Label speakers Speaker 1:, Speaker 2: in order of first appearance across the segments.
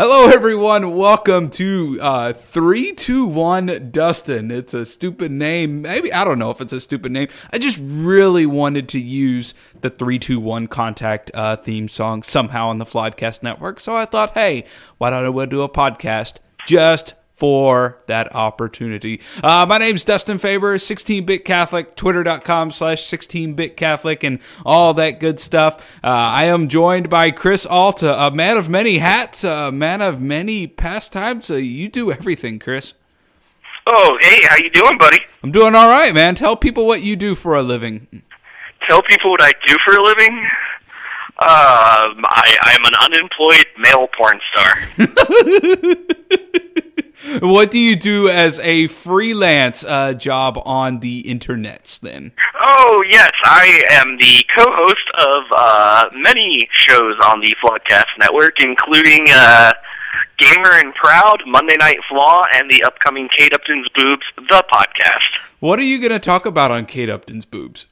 Speaker 1: Hello, everyone. Welcome to uh, 321 Dustin. It's a stupid name. Maybe, I don't know if it's a stupid name. I just really wanted to use the 321 contact uh, theme song somehow on the Flodcast Network. So I thought, hey, why don't I do a podcast just for that opportunity. Uh, my name's Dustin Faber, 16-bit Catholic, twitter.com slash 16-bit Catholic, and all that good stuff. Uh, I am joined by Chris Alta, a man of many hats, a man of many pastimes. Uh, you do everything, Chris.
Speaker 2: Oh, hey, how you doing, buddy?
Speaker 1: I'm doing all right, man. Tell people what you do for a living.
Speaker 2: Tell people what I do for a living? Um, I, I'm an unemployed male porn star.
Speaker 1: what do you do as a freelance uh, job on the internets then?
Speaker 2: Oh, yes, I am the co-host of uh, many shows on the Floodcast Network, including uh, Gamer and Proud, Monday Night Flaw, and the upcoming Kate Upton's Boobs, the podcast.
Speaker 1: What are you going to talk about on Kate Upton's Boobs?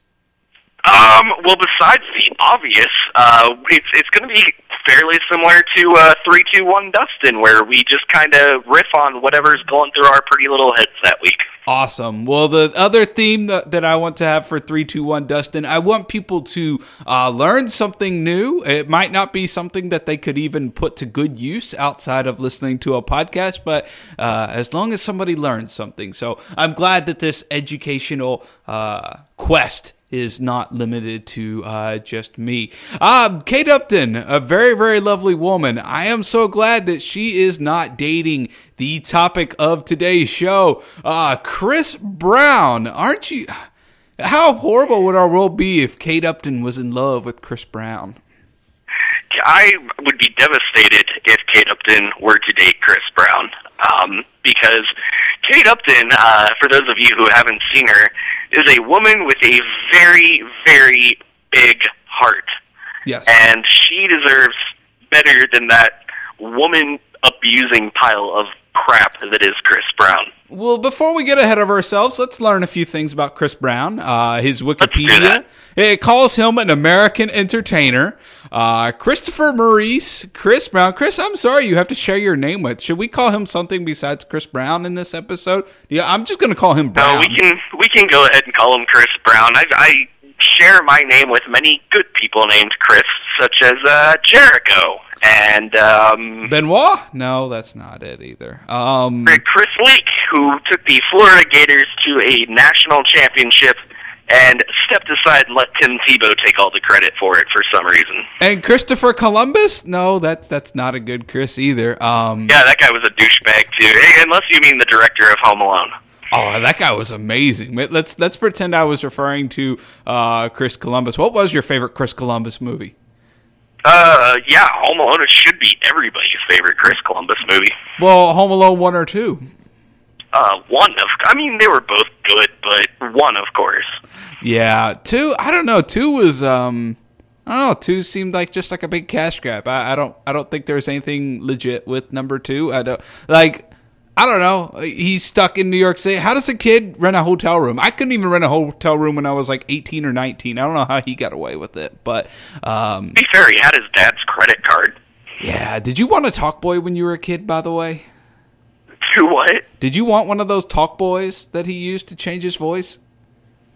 Speaker 2: Um, well, besides the obvious, uh, it's it's going to be fairly similar to uh, three, two, one, Dustin, where we just kind of riff on whatever's going through our pretty little heads that week.
Speaker 1: Awesome. Well, the other theme that, that I want to have for 321 Dustin, I want people to uh, learn something new. It might not be something that they could even put to good use outside of listening to a podcast, but uh, as long as somebody learns something. So I'm glad that this educational uh, quest is not limited to uh, just me. Uh, Kate Upton, a very, very lovely woman. I am so glad that she is not dating the topic of today's show, uh, Chris Brown. Aren't you? How horrible would our world be if Kate Upton was in love with Chris Brown?
Speaker 2: I would be devastated if Kate Upton were to date Chris Brown. Um, because Kate Upton, uh, for those of you who haven't seen her, is a woman with a very, very big heart.
Speaker 1: Yes.
Speaker 2: And she deserves better than that woman abusing pile of crap that is Chris Brown.
Speaker 1: Well, before we get ahead of ourselves, let's learn a few things about Chris Brown. Uh, his Wikipedia it calls him an American entertainer. Uh, Christopher Maurice, Chris Brown. Chris, I'm sorry you have to share your name with. Should we call him something besides Chris Brown in this episode? Yeah, I'm just going to call him Brown.
Speaker 2: No, we can we can go ahead and call him Chris Brown. I, I share my name with many good people named Chris, such as uh, Jericho and um,
Speaker 1: Benoit. No, that's not it either. Um,
Speaker 2: Chris Leak, who took the Florida Gators to a national championship and stepped aside and let Tim Tebow take all the credit for it for some reason.
Speaker 1: And Christopher Columbus? No, that's that's not a good Chris either. Um,
Speaker 2: yeah, that guy was a douchebag too. Unless you mean the director of Home Alone.
Speaker 1: Oh, that guy was amazing. Let's let's pretend I was referring to uh, Chris Columbus. What was your favorite Chris Columbus movie?
Speaker 2: Uh, yeah, Home Alone should be everybody's favorite Chris Columbus movie.
Speaker 1: Well, Home Alone one or two.
Speaker 2: Uh, one of. I mean, they were both good, but one, of course.
Speaker 1: Yeah, two. I don't know. Two was. um I don't know. Two seemed like just like a big cash grab. I, I don't. I don't think there was anything legit with number two. I don't like. I don't know. He's stuck in New York City. How does a kid rent a hotel room? I couldn't even rent a hotel room when I was like 18 or 19. I don't know how he got away with it. But um,
Speaker 2: be fair, he had his dad's credit card.
Speaker 1: Yeah. Did you want a talk boy when you were a kid? By the way.
Speaker 2: To what?
Speaker 1: Did you want one of those talk boys that he used to change his voice?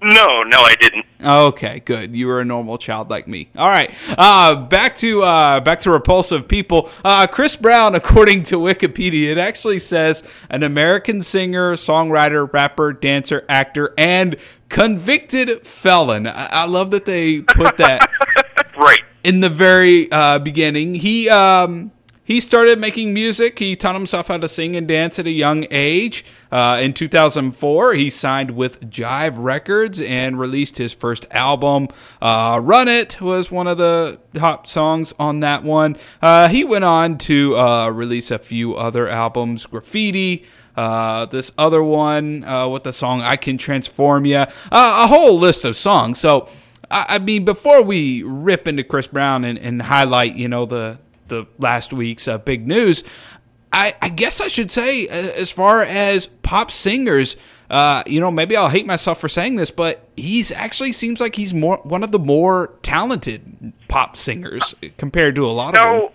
Speaker 2: No, no, I didn't.
Speaker 1: Okay, good. You were a normal child like me. All right, uh, back to uh, back to repulsive people. Uh, Chris Brown, according to Wikipedia, it actually says an American singer, songwriter, rapper, dancer, actor, and convicted felon. I, I love that they put that
Speaker 2: right
Speaker 1: in the very uh, beginning. He um, he started making music. He taught himself how to sing and dance at a young age. Uh, in 2004, he signed with Jive Records and released his first album. Uh, Run It was one of the top songs on that one. Uh, he went on to uh, release a few other albums Graffiti. Uh, this other one uh, with the song I Can Transform Ya, a whole list of songs. So, I, I mean, before we rip into Chris Brown and, and highlight, you know, the the last week's uh, big news. I, I, guess I should say, uh, as far as pop singers, uh, you know, maybe I'll hate myself for saying this, but he's actually seems like he's more one of the more talented pop singers compared to a lot
Speaker 2: no,
Speaker 1: of them.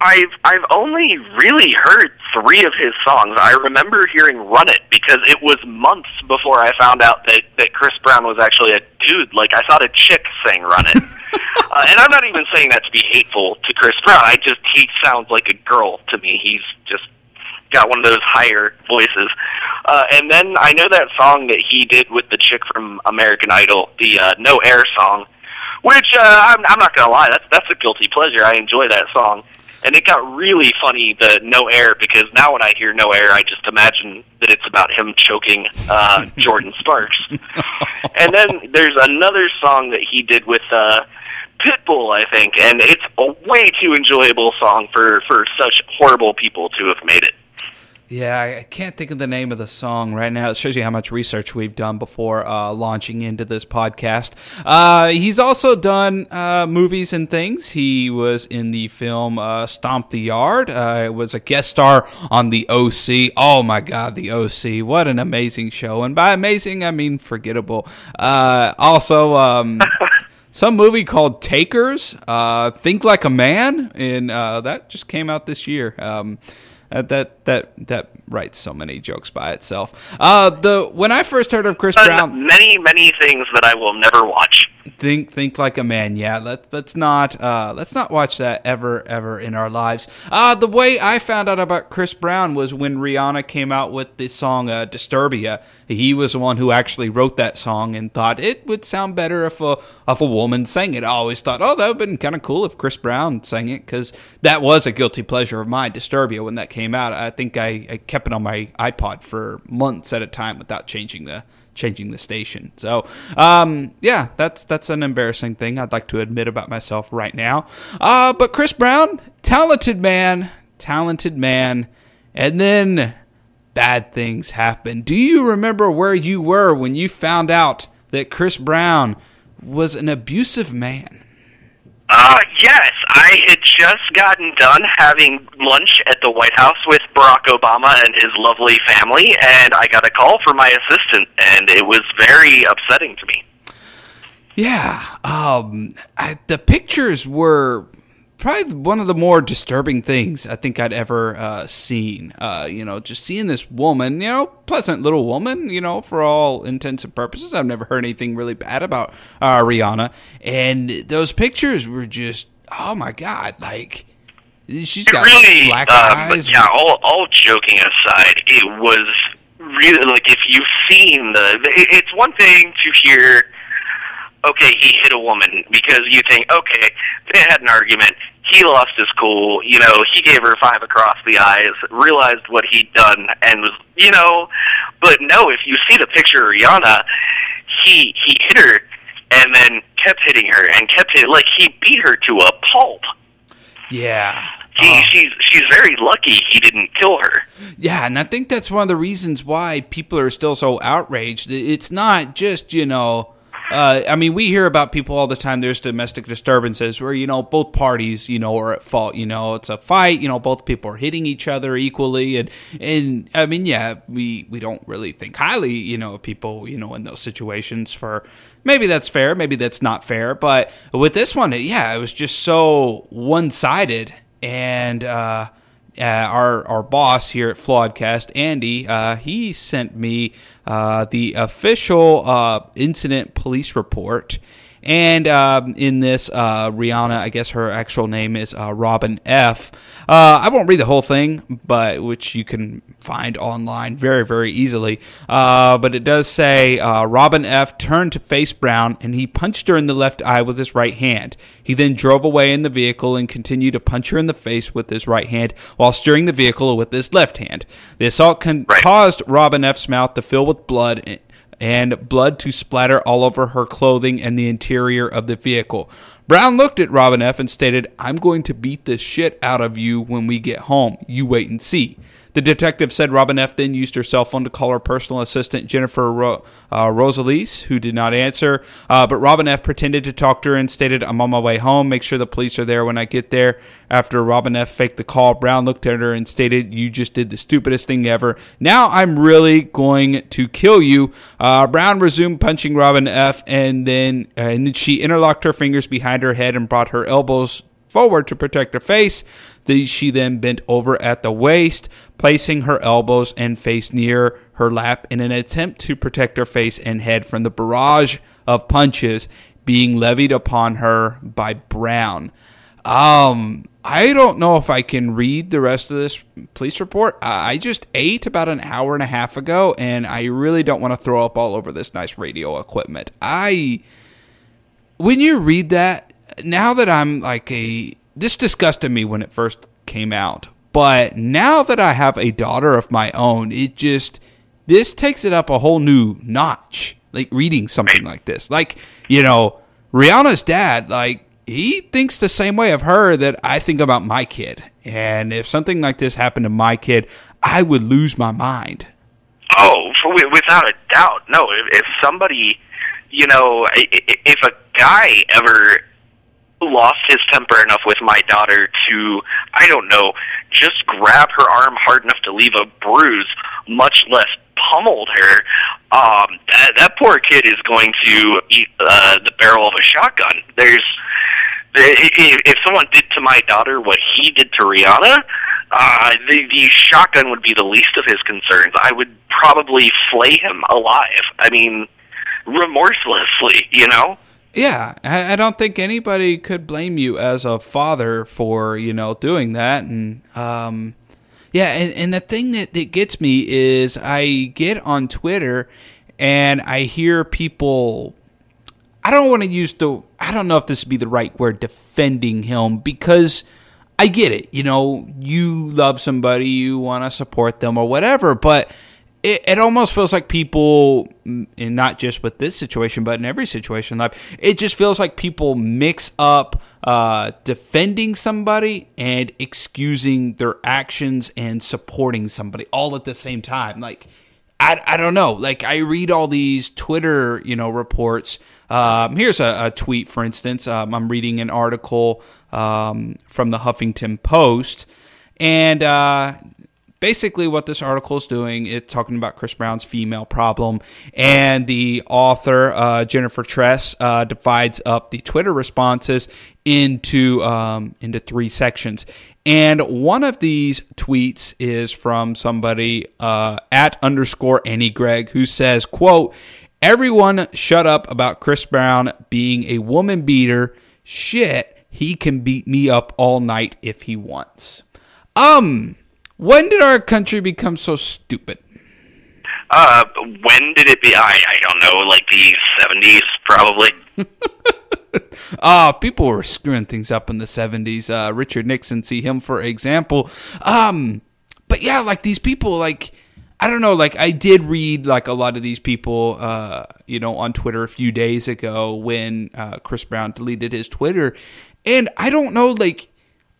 Speaker 2: I've I've only really heard three of his songs. I remember hearing "Run It" because it was months before I found out that that Chris Brown was actually a dude. Like I thought a chick sang "Run It," uh, and I'm not even saying that to be hateful to Chris Brown. I just he sounds like a girl to me. He's just got one of those higher voices. Uh, and then I know that song that he did with the chick from American Idol, the uh, "No Air" song. Which uh, I'm, I'm not gonna lie, that's that's a guilty pleasure. I enjoy that song and it got really funny the no air because now when I hear no air, I just imagine that it's about him choking uh, Jordin Sparks. and then there's another song that he did with uh, Pitbull, I think, and it's a way too enjoyable song for for such horrible people to have made it.
Speaker 1: Yeah, I can't think of the name of the song right now. It shows you how much research we've done before uh, launching into this podcast. Uh, he's also done uh, movies and things. He was in the film uh, Stomp the Yard. Uh, was a guest star on The OC. Oh my God, The OC! What an amazing show! And by amazing, I mean forgettable. Uh, also. Um, some movie called Takers, uh, Think Like a Man, and uh, that just came out this year. Um, uh, that that that writes so many jokes by itself. Uh, the when I first heard of Chris Brown,
Speaker 2: many many things that I will never watch.
Speaker 1: Think think like a man. Yeah, let let's not uh, let's not watch that ever ever in our lives. Uh, the way I found out about Chris Brown was when Rihanna came out with the song uh, Disturbia. He was the one who actually wrote that song and thought it would sound better if a if a woman sang it. I always thought, oh, that would have been kind of cool if Chris Brown sang it because that was a guilty pleasure of mine. Disturbia when that came out, I think I, I kept it on my iPod for months at a time without changing the changing the station. So, um, yeah, that's that's an embarrassing thing I'd like to admit about myself right now. Uh, but Chris Brown, talented man, talented man, and then bad things happen. Do you remember where you were when you found out that Chris Brown was an abusive man?
Speaker 2: Uh, yes. I had just gotten done having lunch at the White House with Barack Obama and his lovely family, and I got a call from my assistant, and it was very upsetting to me.
Speaker 1: Yeah. Um, I, the pictures were probably one of the more disturbing things I think I'd ever uh, seen. Uh, you know, just seeing this woman, you know, pleasant little woman, you know, for all intents and purposes. I've never heard anything really bad about uh, Rihanna, and those pictures were just, oh my god, like. She's got really, black uh, eyes.
Speaker 2: yeah, all, all joking aside, it was really like if you've seen the. It's one thing to hear okay, he hit a woman because you think, okay, they had an argument. He lost his cool. You know, he gave her five across the eyes, realized what he'd done, and was, you know, but no, if you see the picture of Rihanna, he he hit her and then kept hitting her and kept hitting, like he beat her to a pulp.
Speaker 1: Yeah.
Speaker 2: He, oh. she's she's very lucky he didn't kill her.
Speaker 1: Yeah, and I think that's one of the reasons why people are still so outraged. It's not just you know uh, I mean, we hear about people all the time. There's domestic disturbances where you know both parties, you know, are at fault. You know, it's a fight. You know, both people are hitting each other equally, and and I mean, yeah, we we don't really think highly, you know, of people, you know, in those situations. For maybe that's fair, maybe that's not fair, but with this one, yeah, it was just so one sided, and uh, uh, our our boss here at Flawedcast, Andy, uh, he sent me uh, the official uh, incident police report. And um, in this, uh, Rihanna, I guess her actual name is uh, Robin F. Uh, I won't read the whole thing, but which you can find online very, very easily. Uh, but it does say uh, Robin F. turned to face Brown and he punched her in the left eye with his right hand. He then drove away in the vehicle and continued to punch her in the face with his right hand while steering the vehicle with his left hand. The assault con- right. caused Robin F.'s mouth to fill with blood and blood to splatter all over her clothing and the interior of the vehicle. Brown looked at Robin F. and stated, I'm going to beat the shit out of you when we get home. You wait and see. The detective said Robin F. then used her cell phone to call her personal assistant, Jennifer Ro- uh, Rosales, who did not answer. Uh, but Robin F. pretended to talk to her and stated, I'm on my way home. Make sure the police are there when I get there. After Robin F. faked the call, Brown looked at her and stated, You just did the stupidest thing ever. Now I'm really going to kill you. Uh, Brown resumed punching Robin F. and then, and then she interlocked her fingers behind her head and brought her elbows forward to protect her face. She then bent over at the waist, placing her elbows and face near her lap in an attempt to protect her face and head from the barrage of punches being levied upon her by Brown. Um, I don't know if I can read the rest of this police report. I just ate about an hour and a half ago, and I really don't want to throw up all over this nice radio equipment. I, when you read that, now that I'm like a, this disgusted me when it first came out, but now that I have a daughter of my own, it just, this takes it up a whole new notch. Like reading something like this, like you know, Rihanna's dad, like he thinks the same way of her that I think about my kid. And if something like this happened to my kid, I would lose my mind.
Speaker 2: Oh, for, without a doubt. No, if, if somebody, you know, if a guy ever lost his temper enough with my daughter to, I don't know, just grab her arm hard enough to leave a bruise, much less pummeled her, um, that, that poor kid is going to eat uh, the barrel of a shotgun. There's if someone did to my daughter what he did to Rihanna, uh, the, the shotgun would be the least of his concerns. I would probably flay him alive. I mean, remorselessly, you know?
Speaker 1: Yeah, I, I don't think anybody could blame you as a father for, you know, doing that. And, um, yeah, and, and the thing that, that gets me is I get on Twitter and I hear people. I don't want to use the. I don't know if this would be the right word, defending him, because I get it. You know, you love somebody, you want to support them or whatever, but it, it almost feels like people, and not just with this situation, but in every situation in life, it just feels like people mix up uh, defending somebody and excusing their actions and supporting somebody all at the same time. Like, I, I don't know. Like, I read all these Twitter, you know, reports. Um, here's a, a, tweet, for instance. Um, I'm reading an article um, from the Huffington Post, and uh, basically what this article is doing it's talking about chris brown's female problem and the author uh, jennifer tress uh, divides up the twitter responses into um, into three sections and one of these tweets is from somebody uh, at underscore Annie Greg who says, quote, everyone shut up about Chris Brown being a woman beater. Shit, he can beat me up all night if he wants. Um, when did our country become so stupid?
Speaker 2: Uh, when did it be? I I don't know, like the seventies, probably.
Speaker 1: Ah, uh, people were screwing things up in the seventies. Uh, Richard Nixon, see him for example. Um, but yeah, like these people, like I don't know, like I did read like a lot of these people, uh, you know, on Twitter a few days ago when uh, Chris Brown deleted his Twitter, and I don't know, like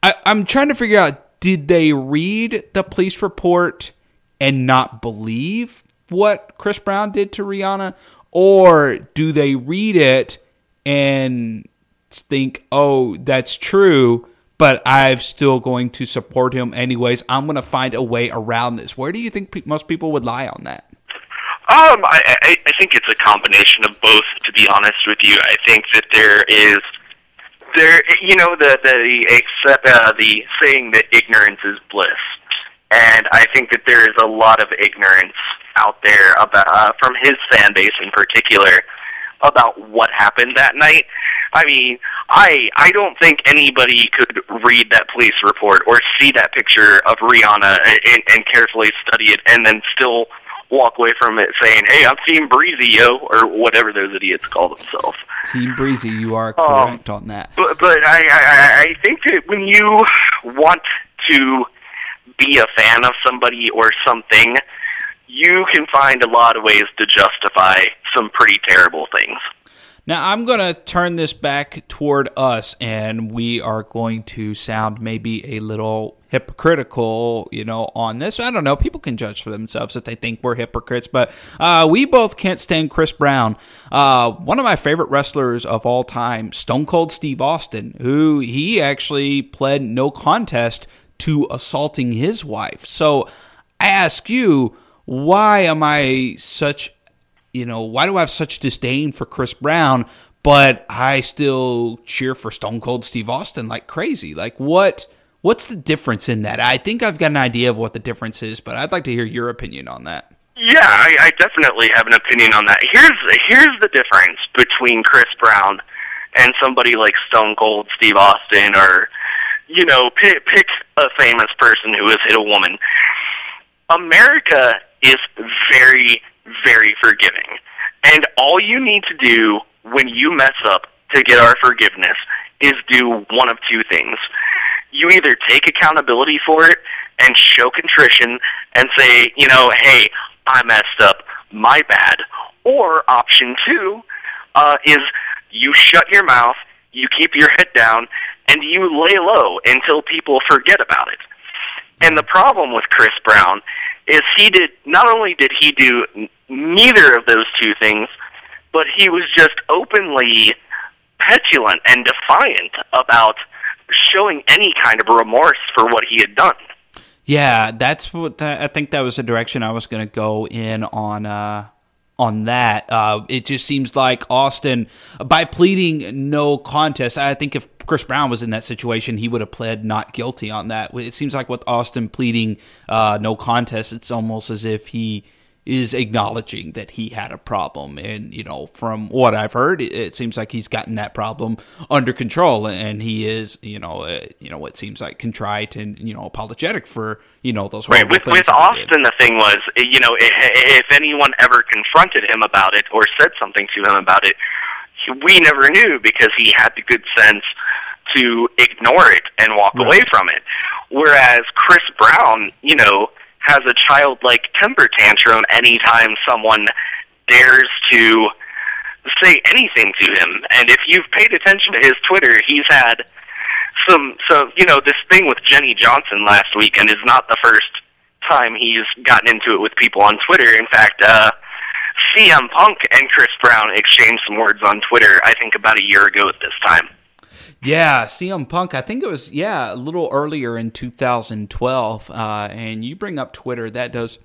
Speaker 1: I, I'm trying to figure out did they read the police report and not believe what Chris Brown did to Rihanna? Or do they read it and think, oh, that's true, but I'm still going to support him anyways? I'm going to find a way around this. Where do you think pe- most people would lie on that?
Speaker 2: Um, I, I, I think it's a combination of both. To be honest with you, I think that there is there, you know, the the accept uh, the saying that ignorance is bliss, and I think that there is a lot of ignorance out there about uh, from his fan base in particular about what happened that night. I mean, I I don't think anybody could read that police report or see that picture of Rihanna and, and carefully study it and then still walk away from it saying, "Hey, I'm Team Breezy, yo," or whatever those idiots call themselves.
Speaker 1: Team Breezy, you are um, correct um, on that.
Speaker 2: But but I, I I think that when you want to be a fan of somebody or something, you can find a lot of ways to justify some pretty terrible things.
Speaker 1: Now, I'm going to turn this back toward us, and we are going to sound maybe a little hypocritical, you know, on this. I don't know. People can judge for themselves if they think we're hypocrites, but uh, we both can't stand Chris Brown. Uh, one of my favorite wrestlers of all time, Stone Cold Steve Austin, who he actually pled no contest to assaulting his wife. So I ask you, why am I such you know, why do I have such disdain for Chris Brown, but I still cheer for Stone Cold Steve Austin like crazy? Like what What's the difference in that? I think I've got an idea of what the difference is, but I'd like to hear your opinion on that.
Speaker 2: Yeah, I, I definitely have an opinion on that. Here's here's the difference between Chris Brown and somebody like Stone Cold Steve Austin, or you know, pick, pick a famous person who has hit a woman. America is very, very forgiving, and all you need to do when you mess up to get our forgiveness is do one of two things. You either take accountability for it and show contrition and say, you know, hey, I messed up, my bad. Or option two uh, is you shut your mouth, you keep your head down, and you lay low until people forget about it. And the problem with Chris Brown is he did not only did he do neither of those two things, but he was just openly petulant and defiant about showing any kind of remorse for what he had done.
Speaker 1: Yeah, that's what I think that was the direction I was going to go in on uh, on that. Uh, it just seems like Austin, by pleading no contest, I think if Chris Brown was in that situation, he would have pled not guilty on that. It seems like with Austin pleading uh, no contest, it's almost as if he is acknowledging that he had a problem. And, you know, from what I've heard, it, seems like he's gotten that problem under control and he is, you know, uh, you know, what seems like contrite and, you know, apologetic for, you know, those
Speaker 2: right. With, with Austin, the thing was, you know, if anyone ever confronted him about it or said something to him about it, we never knew because he had the good sense to ignore it and walk right. away from it. Whereas Chris Brown, you know, has a childlike temper tantrum anytime someone dares to say anything to him. And if you've paid attention to his Twitter, he's had some so you know this thing with Jenny Johnson last week, and is not the first time he's gotten into it with people on Twitter. In fact, uh, CM Punk and Chris Brown exchanged some words on Twitter. I think about a year ago at this time.
Speaker 1: Yeah, CM Punk. I think it was yeah a little earlier in 2012. Uh, and you bring up Twitter. That does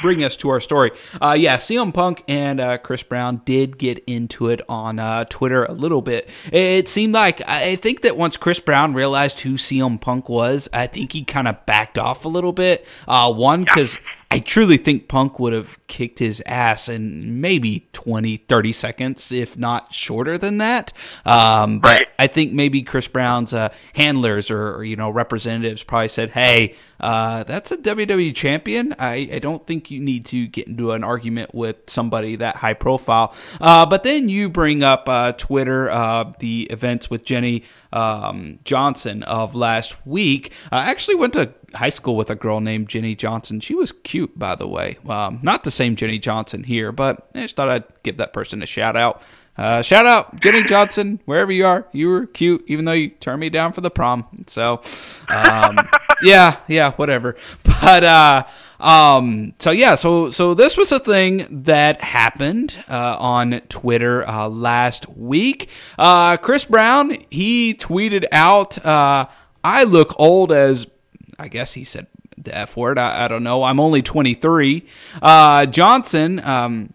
Speaker 1: bring us to our story. Uh, yeah, CM Punk and uh, Chris Brown did get into it on uh, Twitter a little bit. It seemed like I think that once Chris Brown realized who CM Punk was, I think he kind of backed off a little bit. Uh, one because. Yeah I truly think Punk would have kicked his ass in maybe 20, 30 seconds, if not shorter than that. Um, but right. I think maybe Chris Brown's uh, handlers or, or, you know representatives probably said, "Hey, uh, that's a WWE champion. I, I, don't think you need to get into an argument with somebody that high profile." Uh, but then you bring up uh, Twitter, uh, the events with Jenny um, Johnson of last week. I actually went to high school with a girl named Jenny Johnson. She was cute, by the way. Um, not the same Jenny Johnson here, but I just thought I'd give that person a shout out. Uh, shout out Jenny Johnson, wherever you are. You were cute, even though you turned me down for the prom. So, um, yeah, yeah, whatever. But uh, um, so yeah, so so this was a thing that happened uh, on Twitter uh, last week. Uh, Chris Brown he tweeted out, uh, "I look old as I guess he said the F word. I, I don't know. I'm only 23. Uh, Johnson. Um,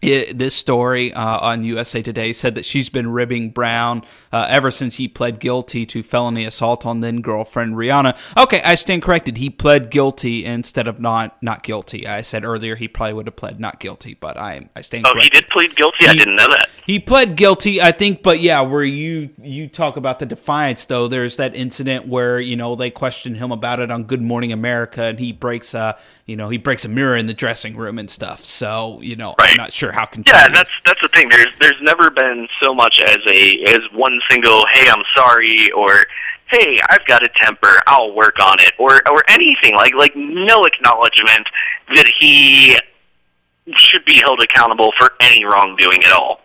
Speaker 1: it, this story uh, on USA Today said that she's been ribbing Brown uh, ever since he pled guilty to felony assault on then girlfriend Rihanna. Okay, I stand corrected. He pled guilty instead of not not guilty. I said earlier he probably would have pled not guilty, but I I stand.
Speaker 2: Oh,
Speaker 1: corrected.
Speaker 2: he did plead guilty. He, I didn't know that.
Speaker 1: He pled guilty, I think, but yeah, where you you talk about the defiance though, there's that incident where you know they questioned him about it on Good Morning America, and he breaks uh you know he breaks a mirror in the dressing room and stuff. So you know right. I'm not sure how.
Speaker 2: Yeah, that's that's the thing. There's there's never been so much as a as one single hey I'm sorry or hey I've got a temper I'll work on it or or anything like like no acknowledgement that he should be held accountable for any wrongdoing at all.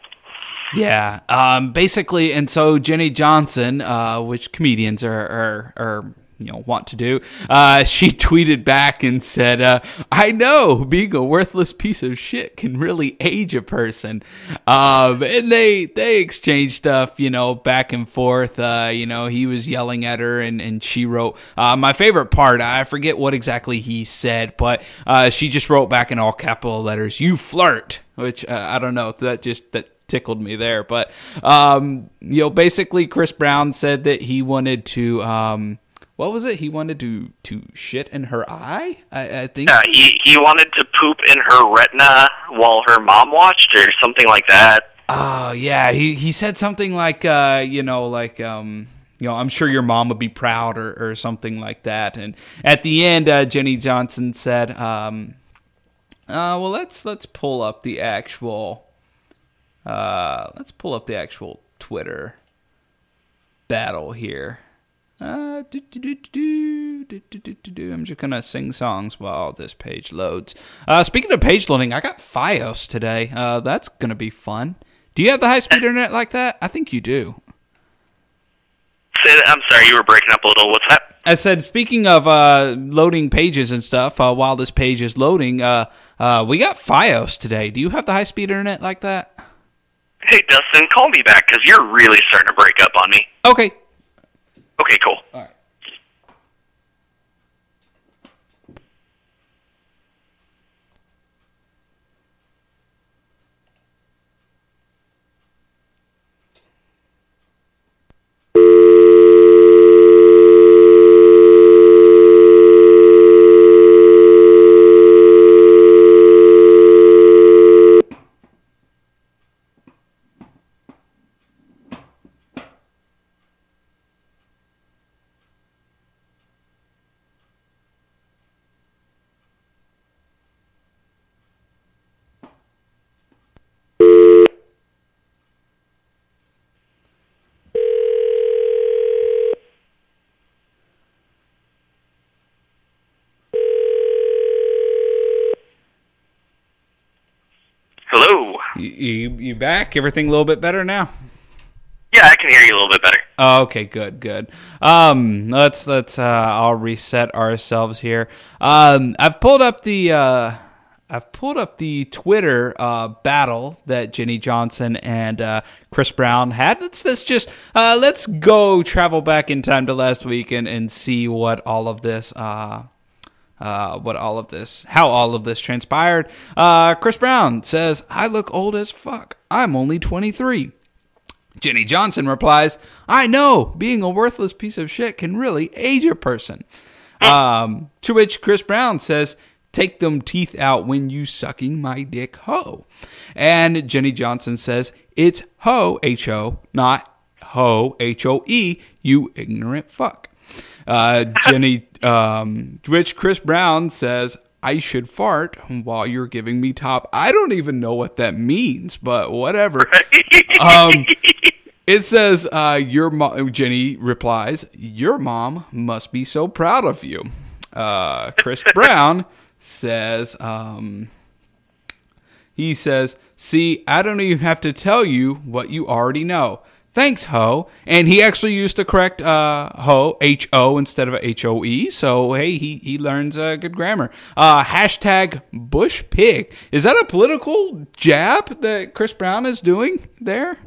Speaker 1: Yeah, um, basically, and so Jenny Johnson, uh, which comedians are, are, are you know want to do. Uh, she tweeted back and said, uh, "I know being a worthless piece of shit can really age a person." Um, and they they exchanged stuff, you know, back and forth. Uh, you know, he was yelling at her, and and she wrote. Uh, my favorite part, I forget what exactly he said, but uh, she just wrote back in all capital letters, "You flirt," which uh, I don't know. That just that tickled me there. But um, you know, basically, Chris Brown said that he wanted to. Um, what was it? He wanted to to shit in her eye. I, I think.
Speaker 2: Yeah, he he wanted to poop in her retina while her mom watched, or something like that.
Speaker 1: Oh yeah, he he said something like, uh, you know, like um, you know, I'm sure your mom would be proud or, or something like that. And at the end, uh, Jenny Johnson said, um, uh, well, let's let's pull up the actual, uh, let's pull up the actual Twitter battle here. Uh, I'm just gonna sing songs while this page loads. Uh, speaking of page loading, I got FiOS today. Uh, that's gonna be fun. Do you have the high speed internet like that? I think you do.
Speaker 2: I'm sorry, you were breaking up a little. What's that?
Speaker 1: I said, speaking of uh, loading pages and stuff, uh, while this page is loading, uh, uh we got FiOS today. Do you have the high speed internet like that?
Speaker 2: Hey, Dustin, call me back because you're really starting to break up on me.
Speaker 1: Okay,
Speaker 2: Okay, cool.
Speaker 1: All right.
Speaker 2: Hello.
Speaker 1: You, you, back? Everything a little bit better now?
Speaker 2: Yeah, I can hear you a little bit better.
Speaker 1: Oh, okay, good, good. Um, let's let's uh, I'll reset ourselves here. Um, I've pulled up the uh, I've pulled up the Twitter uh, battle that Jenny Johnson and uh, Chris Brown had. Let's let's just uh, let's go travel back in time to last week and, and see what all of this uh, uh, what all of this, how all of this transpired. Uh, Chris Brown says, I look old as fuck. I'm only 23. Jenny Johnson replies, I know, being a worthless piece of shit can really age a person. Um, to which Chris Brown says, Take them teeth out when you sucking my dick ho. And Jenny Johnson says, It's ho, H O, not ho, H O E, you ignorant fuck. Uh, Jenny, um, which Chris Brown says, I should fart while you're giving me top. I don't even know what that means, but whatever. Um, it says, uh, your mom, Jenny replies, Your mom must be so proud of you. Uh, Chris Brown says, um, he says, See, I don't even have to tell you what you already know. Thanks, Ho. And he actually used the correct uh, Ho, H O, instead of H O E. So, hey, he, he learns uh, good grammar. Uh, hashtag Bush Pig. Is that a political jab that Chris Brown is doing there?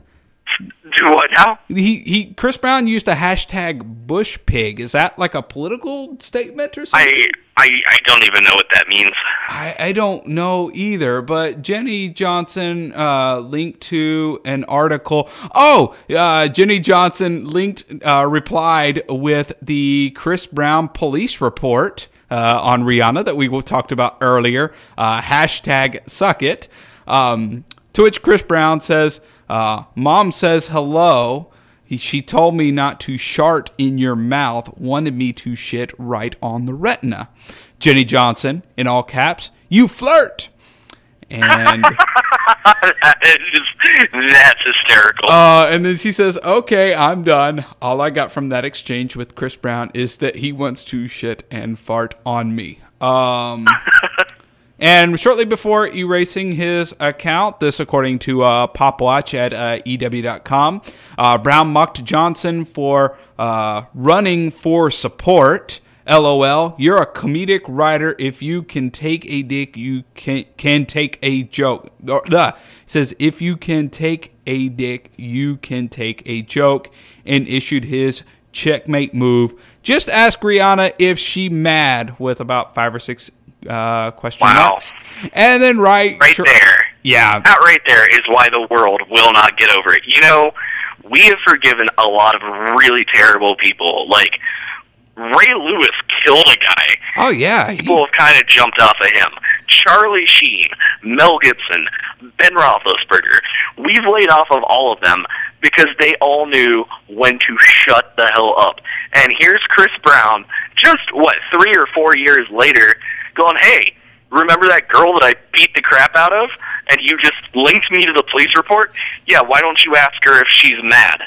Speaker 2: Do what now?
Speaker 1: He he. Chris Brown used the hashtag Bush Pig. Is that like a political statement or something?
Speaker 2: I, I I don't even know what that means.
Speaker 1: I, I don't know either, but Jenny Johnson uh, linked to an article. Oh, uh, Jenny Johnson linked, uh, replied with the Chris Brown police report uh, on Rihanna that we talked about earlier. Uh, hashtag suck it. Um, to which Chris Brown says, uh, Mom says hello. He, she told me not to shart in your mouth, wanted me to shit right on the retina. Jenny Johnson, in all caps, you flirt. And
Speaker 2: that is, that's hysterical.
Speaker 1: uh, and then she says, "Okay, I'm done. All I got from that exchange with Chris Brown is that he wants to shit and fart on me." Um, and shortly before erasing his account, this according to uh, Popwatch at uh, EW.com, uh, Brown mocked Johnson for uh, running for support. LOL, you're a comedic writer. If you can take a dick, you can can take a joke. Says if you can take a dick, you can take a joke, and issued his checkmate move. Just ask Rihanna if she mad with about five or six uh, question
Speaker 2: Wow.
Speaker 1: marks, and then right,
Speaker 2: right there.
Speaker 1: yeah,
Speaker 2: That right there is why the world will not get over it. You know, we have forgiven a lot of really terrible people. Like, Ray Lewis killed a guy.
Speaker 1: Oh yeah,
Speaker 2: People have kind of jumped off of him. Charlie Sheen, Mel Gibson, Ben Roethlisberger. We've laid off of all of them because they all knew when to shut the hell up. And here's Chris Brown, just what three or four years later, going, "Hey, remember that girl that I beat the crap out of?" And you just linked me to the police report. Yeah, why don't you ask her if she's mad?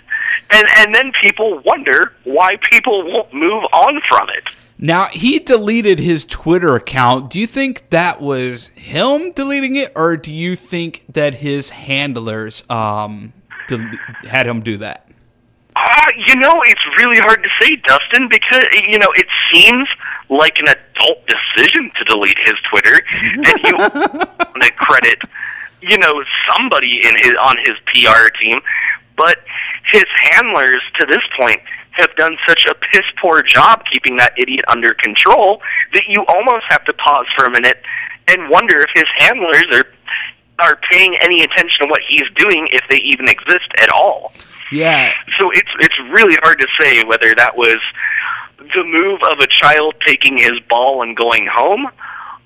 Speaker 2: And and then people wonder why people won't move on from it.
Speaker 1: Now he deleted his Twitter account. Do you think that was him deleting it, or do you think that his handlers um, del- had him do that?
Speaker 2: Uh, you know, it's really hard to say, Dustin, because you know it seems like an adult decision to delete his Twitter, and you want to credit, you know, somebody in his on his PR team, but his handlers to this point have done such a piss poor job keeping that idiot under control that you almost have to pause for a minute and wonder if his handlers are are paying any attention to what he's doing if they even exist at all.
Speaker 1: Yeah,
Speaker 2: So it's it's really hard to say whether that was the move of a child taking his ball and going home,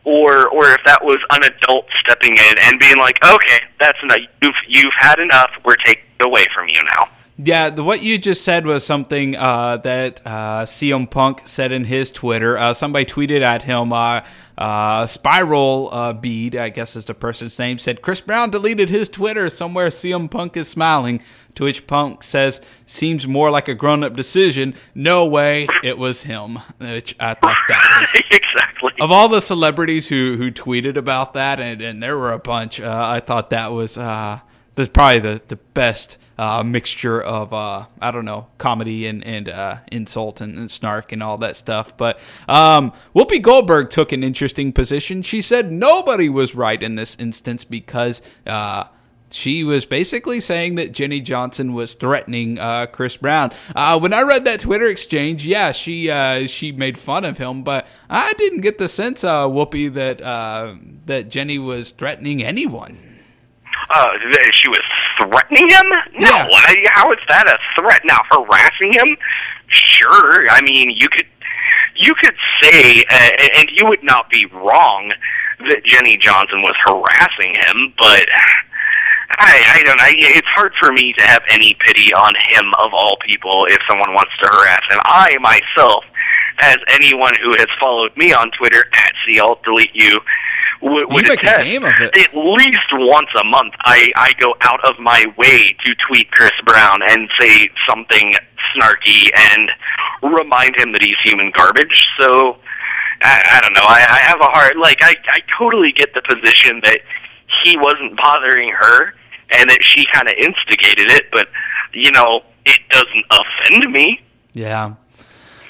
Speaker 2: or or if that was an adult stepping in and being like, okay, that's enough. You've you've had enough. We're taking it away from you now.
Speaker 1: Yeah, what you just said was something uh, that uh, CM Punk said in his Twitter. Uh, somebody tweeted at him. Uh, uh, Spiral uh, Bead, I guess is the person's name, said Chris Brown deleted his Twitter. Somewhere CM Punk is smiling. To which Punk says, "Seems more like a grown-up decision." No way, it was him. Which I thought that was
Speaker 2: exactly.
Speaker 1: of all the celebrities who who tweeted about that, and, and there were a bunch. Uh, I thought that was uh, the probably the the best uh, mixture of uh, I don't know comedy and and uh, insult and, and snark and all that stuff. But um, Whoopi Goldberg took an interesting position. She said nobody was right in this instance because. Uh, she was basically saying that Jenny Johnson was threatening uh, Chris Brown. Uh, when I read that Twitter exchange, yeah, she uh, she made fun of him, but I didn't get the sense, uh, Whoopi, that uh, that Jenny was threatening anyone.
Speaker 2: Uh, she was threatening him? No,
Speaker 1: Yeah.
Speaker 2: I, how is that a threat? Now harassing him? Sure. I mean, you could you could say, uh, and you would not be wrong, that Jenny Johnson was harassing him, but I, I don't know. It's hard for me to have any pity on him of all people if someone wants to harass him. I myself, as anyone who has followed me on Twitter at CL delete you, would, would
Speaker 1: You make a
Speaker 2: attest,
Speaker 1: game of it.
Speaker 2: At least once a month, I I go out of my way to tweet Chris Brown and say something snarky and remind him that he's human garbage. So. I, I don't know. I, I have a hard like. I I totally get the position that he wasn't bothering her and that she kind of instigated it, but you know it doesn't offend me.
Speaker 1: Yeah.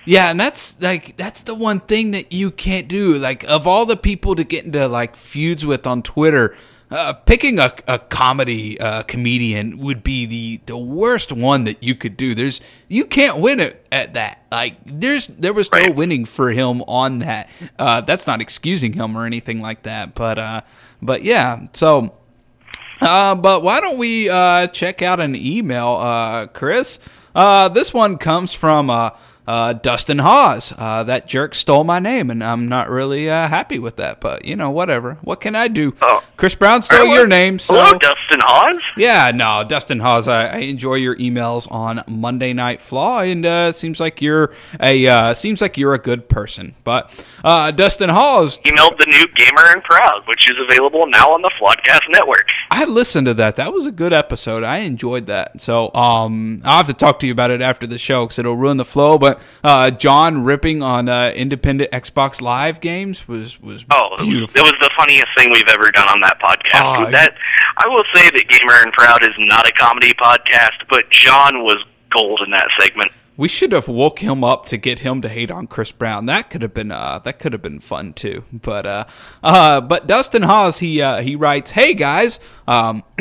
Speaker 1: Yeah, and that's like that's the one thing that you can't do. Like of all the people to get into like feuds with on Twitter, uh, picking a, a comedy uh, comedian would be the, the worst one that you could do. There's you can't win it at that. Like there's there was no
Speaker 2: Right.
Speaker 1: winning for him on that. Uh, that's not excusing him or anything like that. But uh, but yeah, so uh, but why don't we uh, check out an email, uh, Chris? Uh, this one comes from uh, Dustin Hawes. Uh, that jerk stole my name, and I'm not really uh, happy with that. But you know, whatever. What can I do?
Speaker 2: Oh.
Speaker 1: Chris Brown stole
Speaker 2: Hello-
Speaker 1: your name, so
Speaker 2: hello, Dustin Hawes.
Speaker 1: yeah, no, Dustin Hawes. I, I enjoy your emails on Monday Night Flaw, and uh, it seems like you're a uh, seems like you're a good person. But uh, Dustin Hawes,
Speaker 2: Emailed the new Gamer and Proud, which is available now on the Floodcast Network.
Speaker 1: I listened to that. That was a good episode. I enjoyed that. So, um, I'll have to talk to you about it after the show because it'll ruin the flow. But uh, John ripping on uh, independent Xbox Live games was was
Speaker 2: Oh, it was,
Speaker 1: beautiful.
Speaker 2: it was the funniest thing we've ever done on that podcast.
Speaker 1: Oh,
Speaker 2: that I will say that Gamer and Proud is not a comedy podcast, but John was gold in that segment.
Speaker 1: we should have woke him up to get him to hate on Chris Brown. That could have been uh, that could have been fun too. But uh, uh, but Dustin Hawes he uh, he writes, "Hey guys." Um,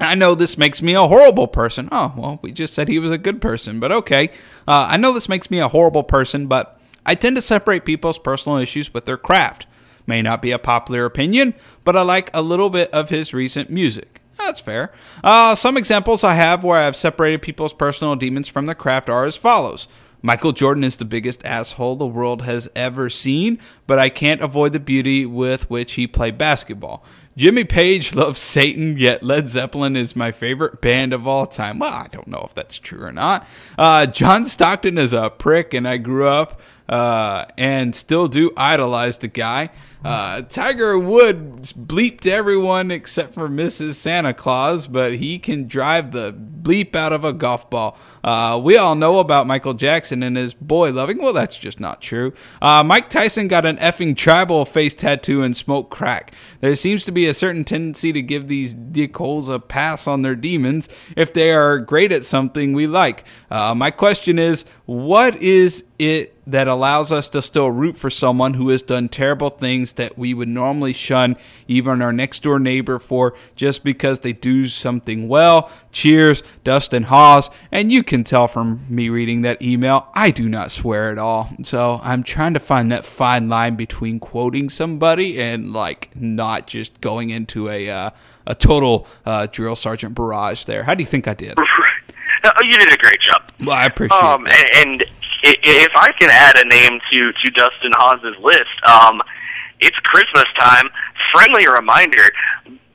Speaker 1: I know this makes me a horrible person. Oh, well, we just said he was a good person, but okay. Uh, I know this makes me a horrible person, but I tend to separate people's personal issues with their craft. May not be a popular opinion, but I like a little bit of his recent music. That's fair. Uh, some examples I have where I've separated people's personal demons from their craft are as follows. Michael Jordan is the biggest asshole the world has ever seen, but I can't avoid the beauty with which he played basketball. Jimmy Page loves Satan, yet Led Zeppelin is my favorite band of all time. Well, I don't know if that's true or not. Uh, John Stockton is a prick, and I grew up uh, and still do idolize the guy. Uh, Tiger Woods bleeped everyone except for Mrs. Santa Claus, but he can drive the bleep out of a golf ball. Uh, we all know about Michael Jackson and his boy loving. Well, that's just not true. Uh, Mike Tyson got an effing tribal face tattoo and smoked crack. There seems to be a certain tendency to give these dickholes a pass on their demons if they are great at something we like. Uh, my question is, what is it that allows us to still root for someone who has done terrible things that we would normally shun even our next door neighbor for just because they do something well? Cheers, Dustin Hawes. And you can tell from me reading that email, I do not swear at all. So I'm trying to find that fine line between quoting somebody and like not just going into a uh, a total uh, drill sergeant barrage there. How do you think I did?
Speaker 2: You did a great job.
Speaker 1: Well, I appreciate
Speaker 2: Um,
Speaker 1: that.
Speaker 2: and, and if I can add a name to to Dustin Hawes's list, um, it's Christmas time. Friendly reminder: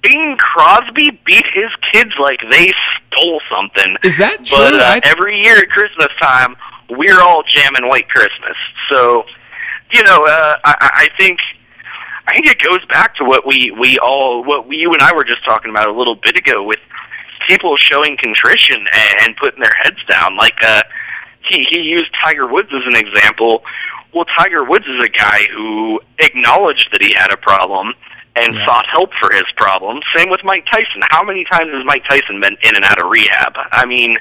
Speaker 2: Bing Crosby beat his kids like they stole something.
Speaker 1: Is that true?
Speaker 2: But uh,
Speaker 1: I-
Speaker 2: every year at Christmas time, we're all jamming White Christmas. So, you know, uh, I, I I think. I think it goes back to what we we all what we, you and I were just talking about a little bit ago with people showing contrition and, and putting their heads down. Like uh, he he used Tiger Woods as an example. Well, Tiger Woods is a guy who acknowledged that he had a problem and
Speaker 1: Yeah.
Speaker 2: sought help for his problem. Same with Mike Tyson. How many times has Mike Tyson been in and out of rehab? I mean,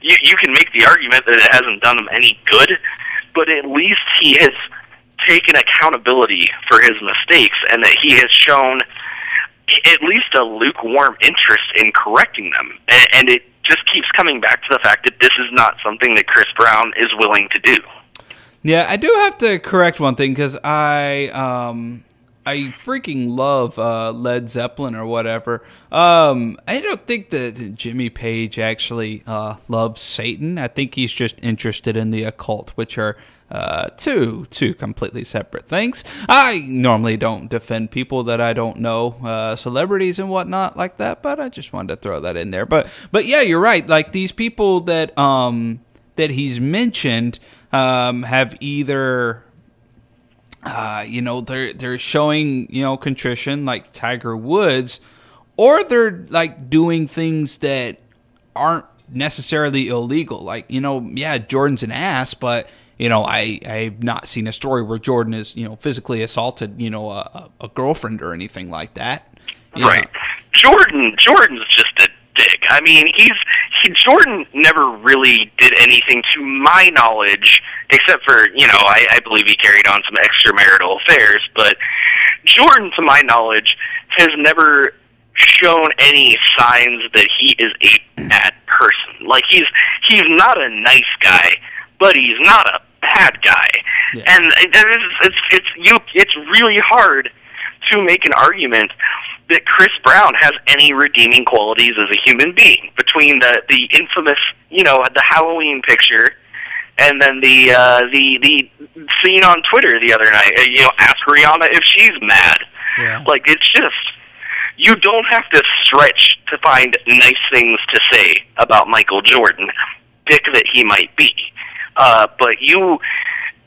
Speaker 2: you you can make the argument that it hasn't done him any good, but at least he has taken accountability for his mistakes and that he has shown at least a lukewarm interest in correcting them. And, and it just keeps coming back to the fact that this is not something that Chris Brown is willing to do.
Speaker 1: Yeah, I do have to correct one thing because I um I freaking love uh, Led Zeppelin or whatever. Um, I don't think that Jimmy Page actually uh, loves Satan. I think he's just interested in the occult, which are uh, two two completely separate things. I normally don't defend people that I don't know, uh, celebrities and whatnot like that, but I just wanted to throw that in there. But but yeah, you're right. Like these people that um that he's mentioned um, have either uh, you know they're they're showing you know contrition like Tiger Woods, or they're like doing things that aren't necessarily illegal. Like you know, yeah, Jordan's an ass, but you know, I I've not seen a story where Jordan is you know physically assaulted you know a, a girlfriend or anything like that. You
Speaker 2: Right.
Speaker 1: know.
Speaker 2: Jordan Jordan's just dick. I mean, he's he Jordan never really did anything to my knowledge except for, you know, I, I believe he carried on some extramarital affairs, but Jordan to my knowledge has never shown any signs that he is a bad person. Like he's he's not a nice guy, but he's not a bad guy.
Speaker 1: Yeah.
Speaker 2: And it's, it's it's you it's really hard to make an argument that Chris Brown has any redeeming qualities as a human being between the the infamous, you know, the Halloween picture and then the uh the the scene on Twitter the other night, uh, you know, ask Rihanna if she's mad.
Speaker 1: Yeah.
Speaker 2: Like it's just you don't have to stretch to find nice things to say about Michael Jordan, dick that he might be. Uh, but you,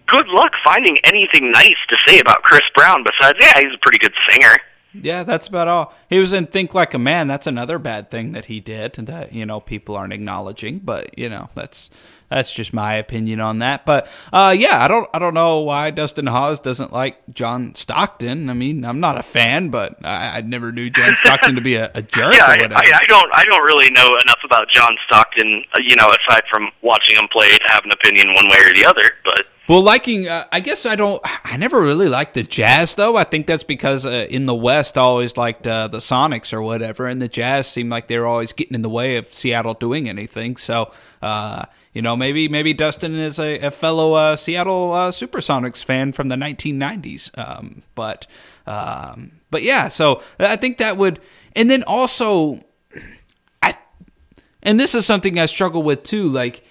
Speaker 2: good luck finding anything nice to say about Chris Brown besides, yeah, he's a pretty good singer.
Speaker 1: Yeah, that's about all. He was in Think Like a Man. That's another bad thing that he did that you know people aren't acknowledging. But you know that's that's just my opinion on that. But uh, yeah, I don't I don't know why Dustin Hawes doesn't like John Stockton. I mean, I'm not a fan, but I, I never knew John Stockton to be a, a jerk
Speaker 2: yeah, I,
Speaker 1: whatever.
Speaker 2: I, I don't, I don't really know enough about John Stockton, uh, you know, aside from watching him play to have an opinion one way or the other. But
Speaker 1: Well, liking, uh, I guess I don't. I never really liked the Jazz though. I think that's because uh, in the West, I always liked uh, the Sonics or whatever, and the Jazz seemed like they were always getting in the way of Seattle doing anything. So, uh, you know, maybe maybe Dustin is a, a fellow uh, Seattle uh, SuperSonics fan from the 1990s. Um, but um, but yeah, so I think that would, and then also, I, and this is something I struggle with too, like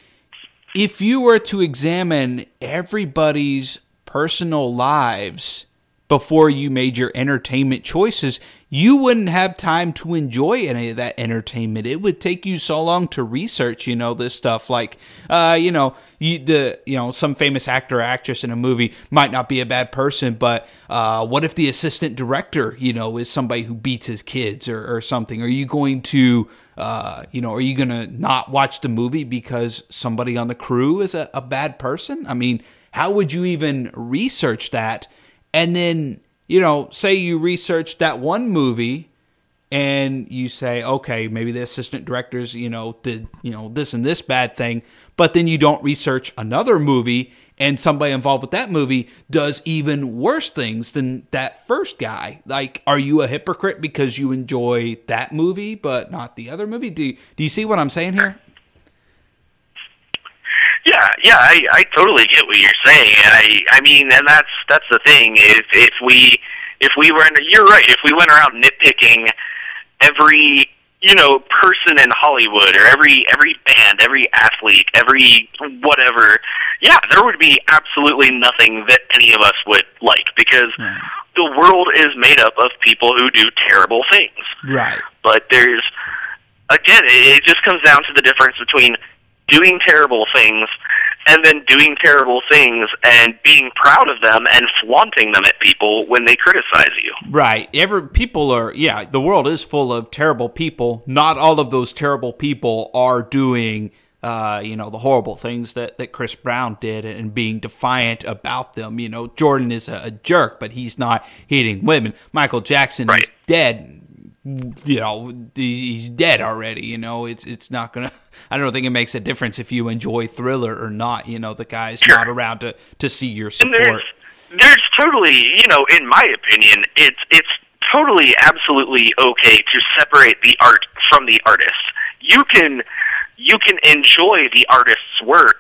Speaker 1: if you were to examine everybody's personal lives before you made your entertainment choices, you wouldn't have time to enjoy any of that entertainment. It would take you so long to research, you know, this stuff. Like, uh, you know, you, the you know some famous actor or actress in a movie might not be a bad person, but uh, what if the assistant director, you know, is somebody who beats his kids or, or something? Are you going to uh, you know, are you going to not watch the movie because somebody on the crew is a, a bad person? I mean, how would you even research that? And then, you know, say you research that one movie and you say, okay, maybe the assistant directors, you know, did, you know, this and this bad thing, but then you don't research another movie and somebody involved with that movie does even worse things than that first guy. Like, are you a hypocrite because you enjoy that movie but not the other movie? Do do you see what I'm saying here?
Speaker 2: Yeah, yeah, I, I totally get what you're saying. I I mean, and that's that's the thing. If if we if we were, in, you're right. If we went around nitpicking every you know person in Hollywood or every every band, every athlete, every whatever, yeah, there would be absolutely nothing that any of us would like because the world is made up of people who do terrible things.
Speaker 1: Right.
Speaker 2: But there's again, it it just comes down to the difference between doing terrible things and then doing terrible things and being proud of them and flaunting them at people when they criticize you.
Speaker 1: Right. Every people are yeah, the world is full of terrible people. Not all of those terrible people are doing uh, you know, the horrible things that, that Chris Brown did and being defiant about them. You know, Jordan is a, a jerk, but he's not hitting women. Michael Jackson
Speaker 2: Right.
Speaker 1: is dead. You know, he's dead already. You know, it's it's not gonna. I don't think it makes a difference if you enjoy Thriller or not. You know, the guy's
Speaker 2: Sure.
Speaker 1: not around to to see your
Speaker 2: And
Speaker 1: support.
Speaker 2: there's there's totally, you know, in my opinion, it's it's totally absolutely okay to separate the art from the artist. You can you can enjoy the artist's work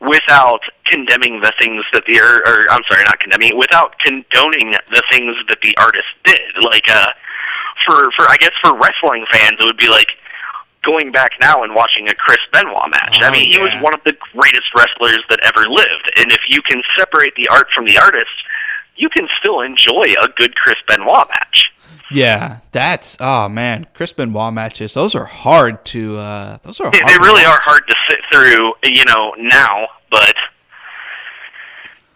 Speaker 2: without condemning the things that the or, or I'm sorry, not condemning, without condoning the things that the artist did. Like uh for for I guess for wrestling fans it would be like going back now and watching a Chris Benoit match.
Speaker 1: Oh,
Speaker 2: I mean, he was one of the greatest wrestlers that ever lived. And if you can separate the art from the artist, you can still enjoy a good Chris Benoit match.
Speaker 1: Yeah, that's oh man, Chris Benoit matches. Those are hard to. uh Those are
Speaker 2: They,
Speaker 1: hard
Speaker 2: they really
Speaker 1: watch.
Speaker 2: are hard to sit through, you know, now, but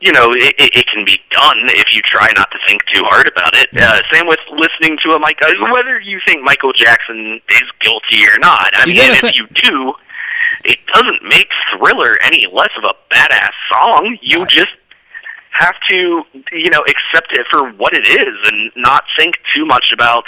Speaker 2: you know, it, it, it can be done if you try not to think too hard about it. Uh, same with listening to a Mike, uh, whether you think Michael Jackson is guilty or not. I mean,
Speaker 1: innocent.
Speaker 2: if you do, it doesn't make Thriller any less of a badass song. You
Speaker 1: Right.
Speaker 2: just have to, you know, accept it for what it is and not think too much about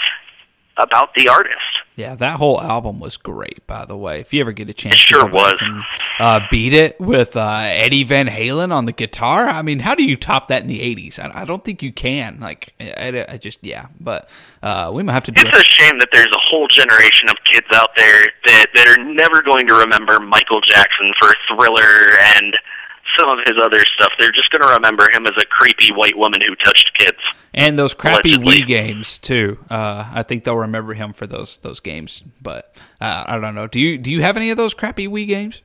Speaker 2: about the artist.
Speaker 1: Yeah, that whole album was great. By the way, if you ever get a chance,
Speaker 2: It sure
Speaker 1: to go back
Speaker 2: was.
Speaker 1: And, uh, beat it with uh, Eddie Van Halen on the guitar. I mean, how do you top that in the '80s? I, I don't think you can. Like, I, I just yeah, but uh, we might have to do.
Speaker 2: It's a shame that there's a whole generation of kids out there that that are never going to remember Michael Jackson for Thriller and some of his other stuff. They're just going to remember him as a creepy white woman who touched kids.
Speaker 1: and those crappy
Speaker 2: Allegedly.
Speaker 1: Wii games too. Uh, I think they'll remember him for those those games. But uh, I don't know. Do you do you have any of those crappy Wii games?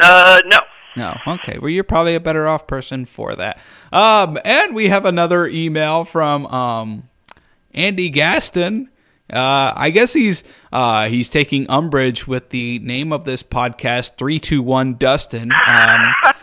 Speaker 2: Uh, no.
Speaker 1: No. Okay. Well, you're probably a better off person for that. Um, and we have another email from um, Andy Gaston. Uh, I guess he's uh, he's taking umbrage with the name of this podcast, three two one Dustin. Um,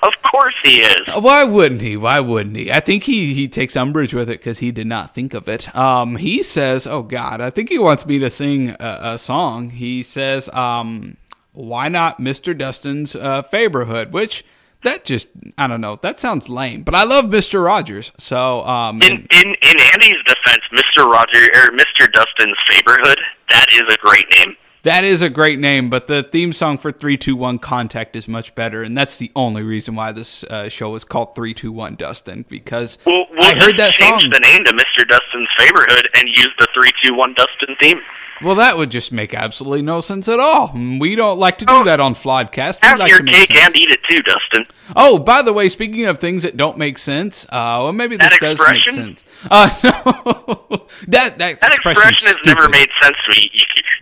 Speaker 2: Of course he is.
Speaker 1: why wouldn't he? Why wouldn't he? I think he, he takes umbrage with it because he did not think of it. Um, he says, "Oh God, I think he wants me to sing a, a song." He says, um, "Why not Mr. Dustin's uh, Faberhood?" Which that just I don't know. That sounds lame, but I love Mr. Rogers. So um,
Speaker 2: In in in Andy's defense, Mr. Roger or Mr. Dustin's Faberhood, that is a great name.
Speaker 1: That is a great name, but the theme song for 321 Contact is much better, and that's the only reason why this uh, show is called 321 Dustin because
Speaker 2: We'll, we'll
Speaker 1: I heard that
Speaker 2: change
Speaker 1: song.
Speaker 2: the name to Mr. Dustin's Faberhood and use the three two one Dustin theme.
Speaker 1: Well, that would just make absolutely no sense at all. We don't like to do
Speaker 2: Oh,
Speaker 1: that on Flodcast. We
Speaker 2: Have
Speaker 1: like
Speaker 2: your cake
Speaker 1: sense.
Speaker 2: and eat it too, Dustin.
Speaker 1: Oh, by the way, speaking of things that don't make sense, uh, well, maybe this
Speaker 2: That
Speaker 1: does make sense. Uh, no, that that,
Speaker 2: That
Speaker 1: expression
Speaker 2: has never made sense to me.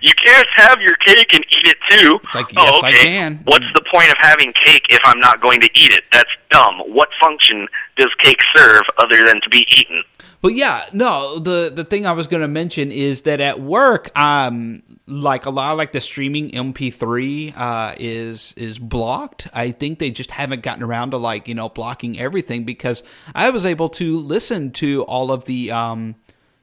Speaker 2: you can't have your cake and eat it too.
Speaker 1: It's like,
Speaker 2: oh,
Speaker 1: yes, I
Speaker 2: okay.
Speaker 1: can.
Speaker 2: What's the point of having cake if I'm not going to eat it? That's dumb. What function does cake serve other than to be eaten?
Speaker 1: But yeah, no, the the thing I was going to mention is that at work, um, like a lot of like the streaming MP3 uh, is is blocked. I think they just haven't gotten around to like you know blocking everything because I was able to listen to all of the um,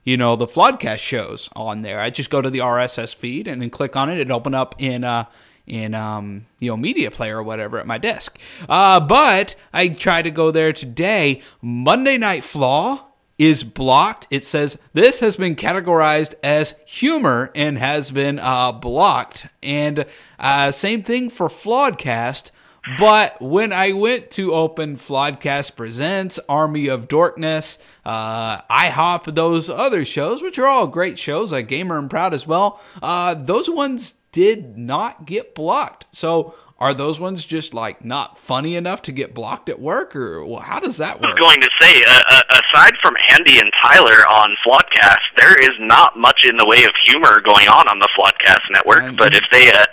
Speaker 1: you know the Flodcast shows on there. I just go to the RSS feed and then click on it. It open up in uh in um you know media player or whatever at my desk. Uh, but I try to go there today. Monday Night Flaw is blocked. It says this has been categorized as humor and has been uh, blocked. And uh, same thing for Flodcast. But when I went to open Flodcast Presents, Army of Dorkness, uh, IHOP, those other shows, which are all great shows, like Gamer and Proud as well, uh, those ones did not get blocked. So are those ones just like not funny enough to get blocked at work, or well, how does that work?
Speaker 2: I was going to say, uh, uh, aside from Andy and Tyler on Flodcast, there is not much in the way of humor going on on the Flodcast network. But if they uh,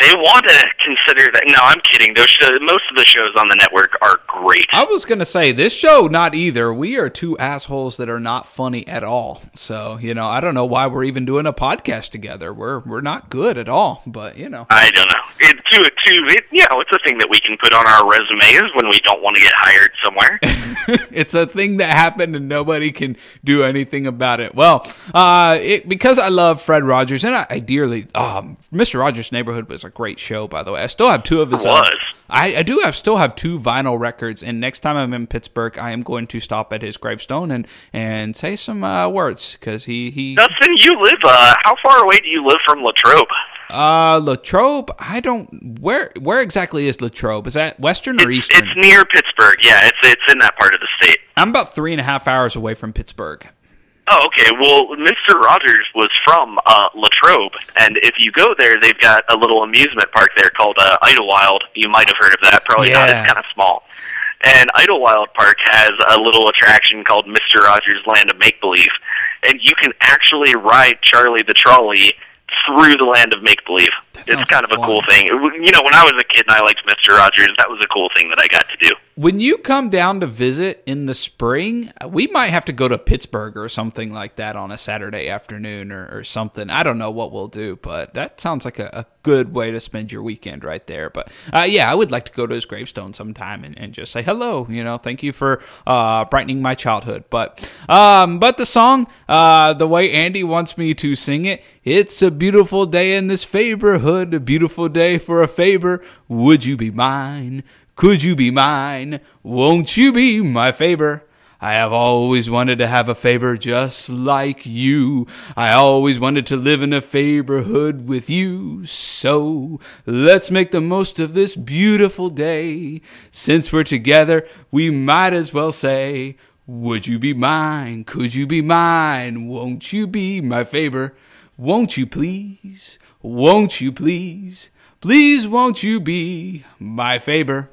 Speaker 2: they want to consider that, no, I'm kidding. Those most of the shows on the network are great.
Speaker 1: I was gonna say this show not either. We are two assholes that are not funny at all. So you know, I don't know why we're even doing a podcast together. We're we're not good at all. But you know,
Speaker 2: I don't know. It, to to it, you know, it's a thing that we can put on our resumes when we don't want to get hired somewhere.
Speaker 1: it's a thing that happened and nobody can do anything about it. Well, uh, it, because I love Fred Rogers and I, I dearly, um, Mr. Rogers' Neighborhood was a great show, by the way. I still have two of his.
Speaker 2: It
Speaker 1: uh,
Speaker 2: was.
Speaker 1: I, I do have still have two vinyl records, and next time I'm in Pittsburgh, I am going to stop at his gravestone and and say some uh, words because he he
Speaker 2: Dustin, you live. Uh, how far away do you live from Latrobe?
Speaker 1: uh Latrobe. I don't where where exactly is Latrobe? Is that western or
Speaker 2: It's,
Speaker 1: eastern?
Speaker 2: it's near Pittsburgh. Yeah, it's it's in that part of the state.
Speaker 1: I'm about three and a half hours away from Pittsburgh.
Speaker 2: Oh, okay. Well, Mr. Rogers was from uh, Latrobe, and if you go there, they've got a little amusement park there called uh, Idlewild. You might have heard of that. Probably not. It's kind of small. And Idlewild Park has a little attraction called Mr. Rogers' Land of Make Believe, and you can actually ride Charlie the Trolley through the land of make believe. It's kind of a
Speaker 1: fun.
Speaker 2: cool thing. You know, when I was a kid and I liked Mr. Rogers, that was a cool thing that I got to do.
Speaker 1: When you come down to visit in the spring, we might have to go to Pittsburgh or something like that on a Saturday afternoon or, or something. I don't know what we'll do, but that sounds like a, a good way to spend your weekend right there. But uh, yeah, I would like to go to his gravestone sometime and, and just say hello. You know, thank you for uh, brightening my childhood. But um, but the song, uh, the way Andy wants me to sing it, it's a beautiful day in this Faberhood, a beautiful day for a favor. Would you be mine? Could you be mine? Won't you be my favor? I have always wanted to have a favor just like you. I always wanted to live in a Faberhood with you. So let's make the most of this beautiful day. Since we're together, we might as well say, Would you be mine? Could you be mine? Won't you be my favor? Won't you please? Won't you please? Please won't you be my Faber?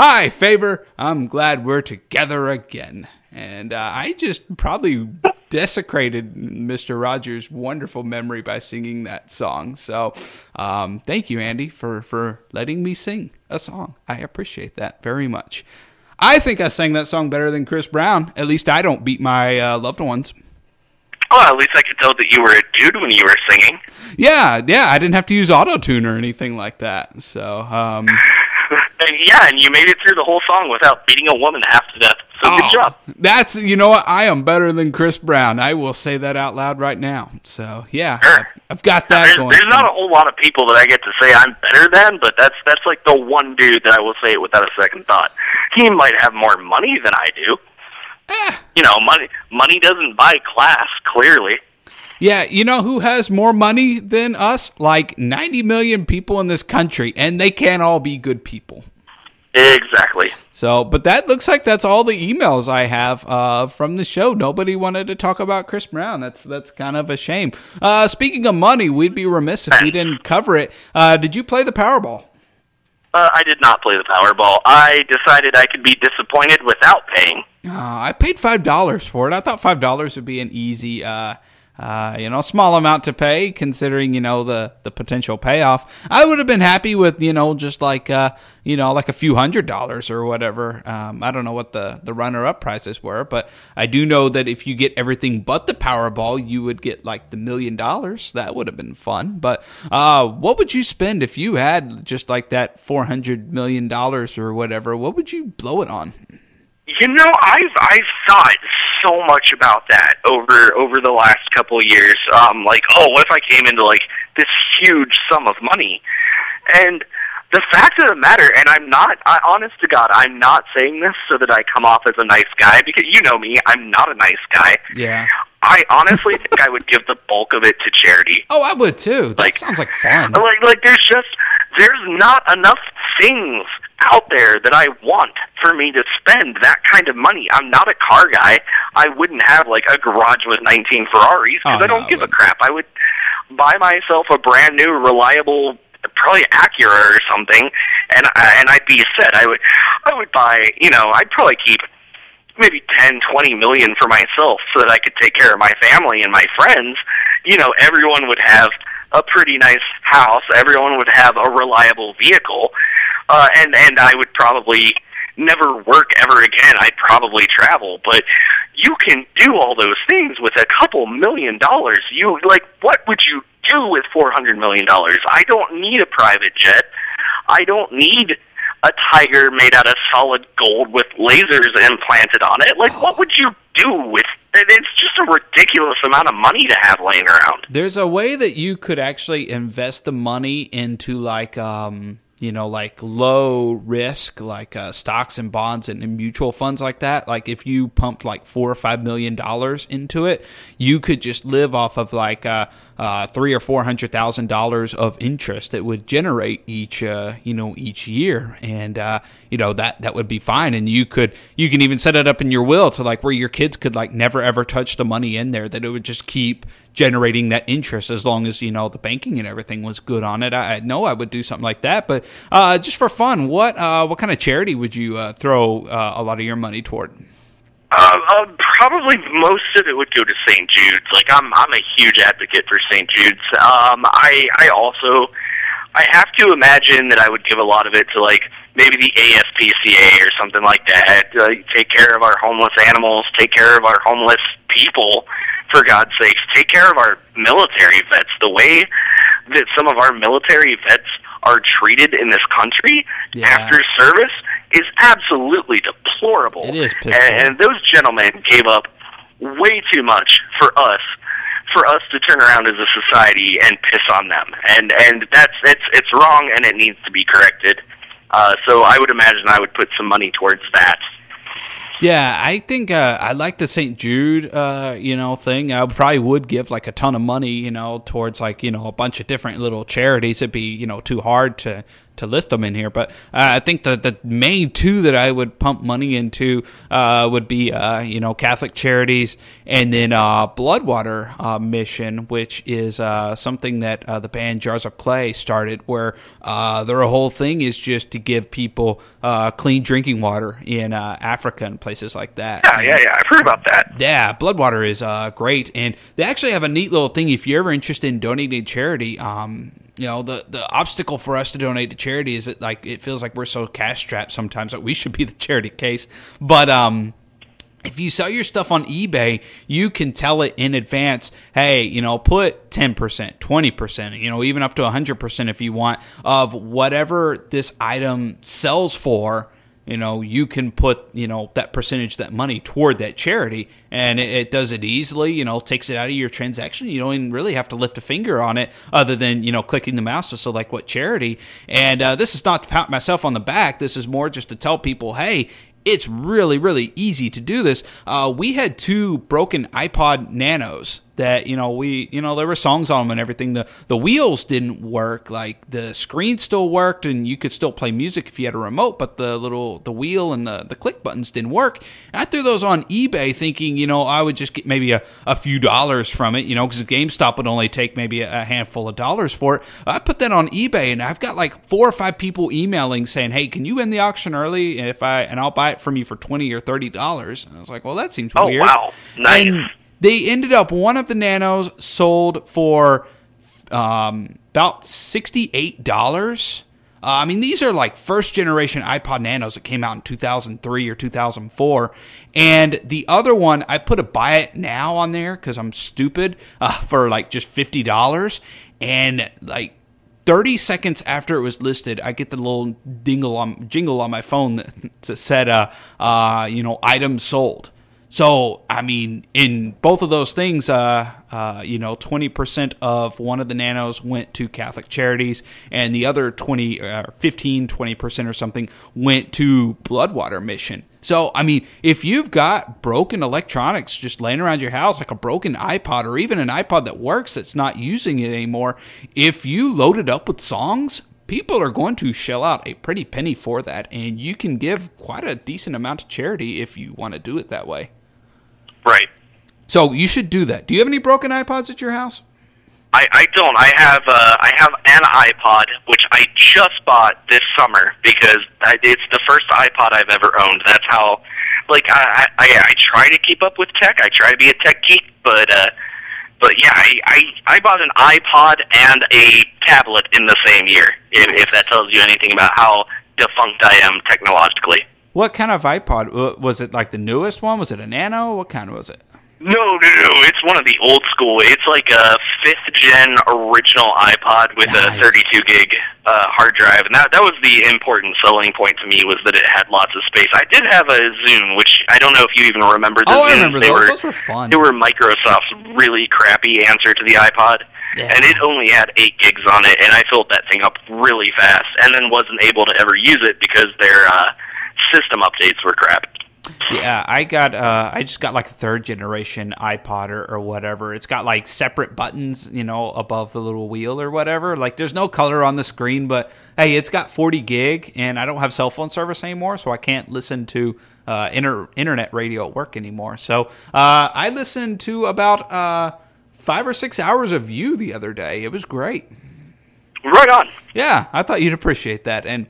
Speaker 1: Hi, Faber. I'm glad we're together again. And uh, I just probably desecrated Mr. Rogers' wonderful memory by singing that song. So um, thank you, Andy, for, for letting me sing a song. I appreciate that very much. I think I sang that song better than Chris Brown. At least I don't beat my uh, loved ones.
Speaker 2: Well, at least I could tell that you were a dude when you were singing.
Speaker 1: Yeah, yeah, I didn't have to use auto tune or anything like that. So, um,
Speaker 2: And yeah, and you made it through the whole song without beating a woman half to death. So
Speaker 1: oh,
Speaker 2: good job.
Speaker 1: That's you know what I am better than Chris Brown. I will say that out loud right now. So yeah,
Speaker 2: Sure.
Speaker 1: I've, I've got that
Speaker 2: There's,
Speaker 1: going.
Speaker 2: there's not a whole lot of people that I get to say I'm better than, but that's that's like the one dude that I will say it without a second thought. He might have more money than I do.
Speaker 1: Eh.
Speaker 2: You know, money money doesn't buy class. Clearly,
Speaker 1: Yeah, you know who has more money than us? Like 90 million people in this country, and they can't all be good people.
Speaker 2: exactly.
Speaker 1: So, but that looks like that's all the emails I have uh, from the show. Nobody wanted to talk about Chris Brown. That's that's kind of a shame. Uh, speaking of money, we'd be remiss if we didn't cover it. Uh, did you play the Powerball?
Speaker 2: Uh, I did not play the Powerball. I decided I could be disappointed without paying.
Speaker 1: Uh, I paid five dollars for it. I thought five dollars would be an easy, uh, you know, small amount to pay considering, you know, the, the potential payoff. I would have been happy with, you know, just like, uh, you know, like a few hundred dollars or whatever. Um, I don't know what the, the runner up prices were, but I do know that if you get everything but the Powerball, you would get like the million dollars. That would have been fun. But uh, what would you spend if you had just like that $400 million or whatever? What would you blow it on?
Speaker 2: You know, I've I've thought so much about that over over the last couple of years. Um, like, oh, what if I came into like this huge sum of money? And the fact of the matter, and I'm not, I, honest to God, I'm not saying this so that I come off as a nice guy because you know me, I'm not a nice guy.
Speaker 1: Yeah.
Speaker 2: I honestly think I would give the bulk of it to charity.
Speaker 1: Oh, I would too. That like, sounds like fun.
Speaker 2: Like, like there's just there's not enough things out there that I want for me to spend that kind of money. I'm not a car guy. I wouldn't have like a garage with 19 Ferraris because oh, I don't no, give a crap. I would buy myself a brand new, reliable, probably Acura or something, and I, and I'd be set. I would I would buy. You know, I'd probably keep maybe ten, twenty million for myself so that I could take care of my family and my friends. You know, everyone would have a pretty nice house. Everyone would have a reliable vehicle, uh, and and I would probably never work ever again. I'd probably travel, but you can do all those things with a couple million dollars. You like what would you do with four hundred million dollars? I don't need a private jet. I don't need a tiger made out of solid gold with lasers implanted on it. Like, what would you do with it's just a ridiculous amount of money to have laying around.
Speaker 1: There's a way that you could actually invest the money into like um you know, like low risk, like uh, stocks and bonds and, and, mutual funds like that. Like if you pumped like four or five million dollars into it, you could just live off of like uh, uh, three or four hundred thousand dollars of interest that would generate each, uh, you know, each year, and uh, you know that that would be fine. And you could you can even set it up in your will to like where your kids could like never ever touch the money in there. That it would just keep generating that interest as long as you know the banking and everything was good on it. I, I know I would do something like that, but uh, just for fun, what uh, what kind of charity would you uh, throw uh, a lot of your money toward?
Speaker 2: Uh, uh, probably most of it would go to St. Jude's. Like I'm, I'm a huge advocate for St. Jude's. Um, I, I also, I have to imagine that I would give a lot of it to like maybe the ASPCA or something like that. Uh, take care of our homeless animals. Take care of our homeless people for God's sakes, take care of our military vets. The way that some of our military vets are treated in this country yeah. after service is absolutely deplorable.
Speaker 1: It is,
Speaker 2: and, and those gentlemen gave up way too much for us for us to turn around as a society and piss on them. And and that's it's it's wrong and it needs to be corrected. Uh, so I would imagine I would put some money towards that.
Speaker 1: Yeah, I think uh, I like the St. Jude, uh, you know, thing. I probably would give like a ton of money, you know, towards like you know a bunch of different little charities. It'd be you know too hard to to list them in here, but uh, I think the the main two that I would pump money into uh, would be uh, you know Catholic Charities and then uh, Bloodwater uh, Mission, which is uh, something that the band Jars of Clay started, where their whole thing is just to give people clean drinking water in Africa and places like that.
Speaker 2: Yeah, yeah, yeah. I've heard about that.
Speaker 1: Yeah, Bloodwater is great, and they actually have a neat little thing. If you're ever interested in donating to charity, um, you know the the obstacle for us to donate to charity is that like it feels like we're so cash strapped sometimes that we should be the charity case. But um if you sell your stuff on eBay, you can tell it in advance, hey, you know, put 10%, 20%, you know, even up to 100% if you want of whatever this item sells for you know you can put you know that percentage that money toward that charity and it, it, does it easily you know takes it out of your transaction. You don't even really have to lift a finger on it other than you know clicking the mouse to select what charity. And uh, this is not to pat myself on the back. This is more just to tell people hey it's really really easy to do this. Uh, we had two broken ipod nanos that you know we you know there were songs on them and everything. The the wheels didn't work. Like the screen still worked and you could still play music if you had a remote but the little the wheel and the, the click buttons didn't work. And i threw those on ebay thinking you know i would just get maybe a, a few dollars from it you know because gamestop would only take maybe a, a handful of dollars for it. I put that on ebay and i've got like four or five people emailing saying hey can you end the auction early? If i and i'll buy it from you for 20 or 30 dollars. And i was like well that seems
Speaker 2: oh,
Speaker 1: weird.
Speaker 2: wow. Nice.
Speaker 1: And they ended up one of the Nanos sold for um, about sixty-eight dollars. Uh, I mean, these are like first generation iPod Nanos that came out in 2003 or 2004. And the other one, I put a buy it now on there because I'm stupid uh, for like just $50. And like 30 seconds after it was listed, I get the little dingle on, jingle on my phone that, that said, uh, uh, you know, item sold. So, I mean, in both of those things, uh, uh, you know, 20% of one of the nanos went to Catholic Charities, and the other 20, uh, 15, 20% or something went to Bloodwater Mission. So, I mean, if you've got broken electronics just laying around your house, like a broken iPod or even an iPod that works that's not using it anymore, if you load it up with songs, people are going to shell out a pretty penny for that, and you can give quite a decent amount to charity if you want to do it that way.
Speaker 2: Right.
Speaker 1: So you should do that. Do you have any broken iPods at your house?
Speaker 2: I, I don't. I have uh, I have an iPod which I just bought this summer because I, it's the first iPod I've ever owned. That's how, like, I, I I try to keep up with tech. I try to be a tech geek, but uh, but yeah, I I, I bought an iPod and a tablet in the same year. If, if that tells you anything about how defunct I am technologically.
Speaker 1: What kind of iPod was it? Like the newest one? Was it a Nano? What kind was it?
Speaker 2: No, no, no. It's one of the old school. It's like a fifth gen original iPod with
Speaker 1: Nice.
Speaker 2: a 32 gig uh, hard drive, and that that was the important selling point to me was that it had lots of space. I did have a Zune, which I don't know if you even remember. The
Speaker 1: Oh, I
Speaker 2: Zunes.
Speaker 1: remember
Speaker 2: they
Speaker 1: those.
Speaker 2: Were,
Speaker 1: Those were fun.
Speaker 2: They were Microsoft's really crappy answer to the iPod.
Speaker 1: Yeah.
Speaker 2: And it only had eight gigs on it, and I filled that thing up really fast, and then wasn't able to ever use it because their uh, system updates were crap.
Speaker 1: Yeah, I got. Uh, I just got like a third generation iPod or, or whatever. It's got like separate buttons, you know, above the little wheel or whatever. Like, there's no color on the screen, but hey, it's got 40 gig, and I don't have cell phone service anymore, so I can't listen to uh, inter- internet radio at work anymore. So uh, I listened to about uh, five or six hours of you the other day. It was great.
Speaker 2: Right on.
Speaker 1: Yeah, I thought you'd appreciate that, and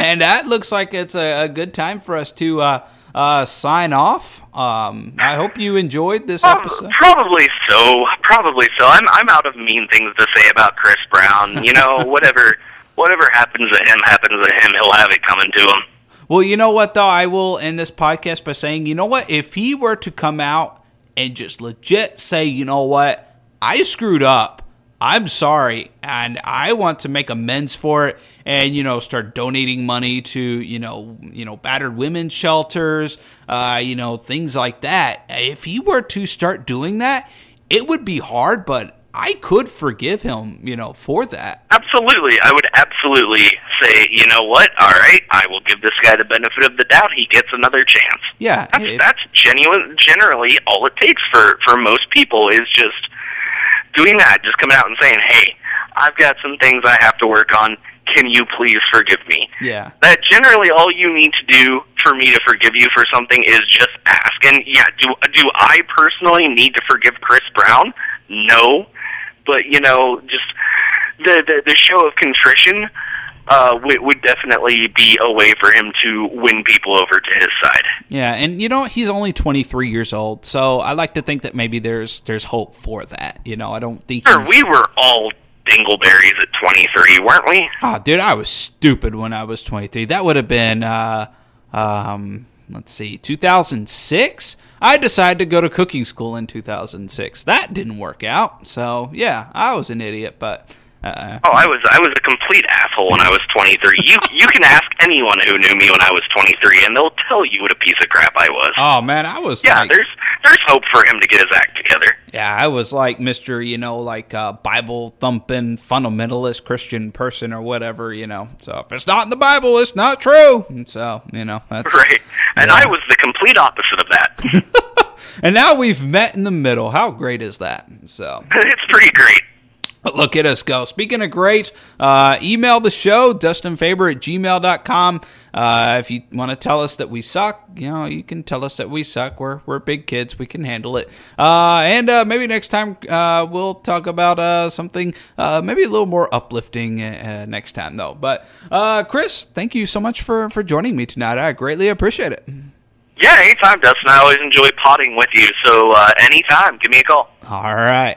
Speaker 1: and that looks like it's a, a good time for us to uh, uh, sign off. Um, I hope you enjoyed this
Speaker 2: Um,
Speaker 1: episode.
Speaker 2: probably so. Probably so. I'm I'm out of mean things to say about Chris Brown. You know, whatever whatever happens to him happens to him. He'll have it coming to him.
Speaker 1: Well, you know what though, I will end this podcast by saying, you know what, if he were to come out and just legit say, you know what, I screwed up. I'm sorry, and I want to make amends for it, and you know, start donating money to you know, you know, battered women's shelters, uh, you know, things like that. If he were to start doing that, it would be hard, but I could forgive him, you know, for that.
Speaker 2: Absolutely, I would absolutely say, you know what? All right, I will give this guy the benefit of the doubt. He gets another chance.
Speaker 1: Yeah,
Speaker 2: That's
Speaker 1: if-
Speaker 2: that's genuine. Generally, all it takes for for most people is just doing that. Just coming out and saying, "Hey, I've got some things I have to work on. Can you please forgive me?"
Speaker 1: yeah.
Speaker 2: that generally all you need to do for me to forgive you for something is just ask. And yeah, do do I personally need to forgive Chris Brown? No, but you know, just the the, the show of contrition uh, would, would definitely be a way for him to win people over to his side.
Speaker 1: Yeah, and you know he's only 23 years old, so I like to think that maybe there's there's hope for that. You know, I don't think.
Speaker 2: Sure, we were all dingleberries at 23, weren't we?
Speaker 1: Ah, dude, I was stupid when I was 23. That would have been, uh, um, let's see, 2006. I decided to go to cooking school in 2006. That didn't work out. So yeah, I was an idiot, but. Uh,
Speaker 2: Oh, I was I was a complete asshole when I was 23. You you can ask anyone who knew me when I was 23, and they'll tell you what a piece of crap I was.
Speaker 1: oh man, I was
Speaker 2: Yeah,
Speaker 1: like,
Speaker 2: there's there's hope for him to get his act together.
Speaker 1: Yeah, I was like Mr. You know, like uh, Bible thumping fundamentalist Christian person or whatever. You know, so if it's not in the Bible, it's not true. And so you know that's
Speaker 2: Right. And
Speaker 1: Yeah.
Speaker 2: I was the complete opposite of that.
Speaker 1: And now we've met in the middle. How great is that? So
Speaker 2: it's pretty great.
Speaker 1: look at us go. Speaking of great, uh, email the show, dustinfaber at gmail.com. Uh, if you want to tell us that we suck, you know, you can tell us that we suck. We're, we're big kids. We can handle it. Uh, and uh, maybe next time uh, we'll talk about uh, something uh, maybe a little more uplifting uh, next time, though. But uh, Chris, thank you so much for, for joining me tonight. I greatly appreciate it.
Speaker 2: Yeah, anytime, Dustin. I always enjoy potting with you. So uh, anytime, give me a call.
Speaker 1: All right.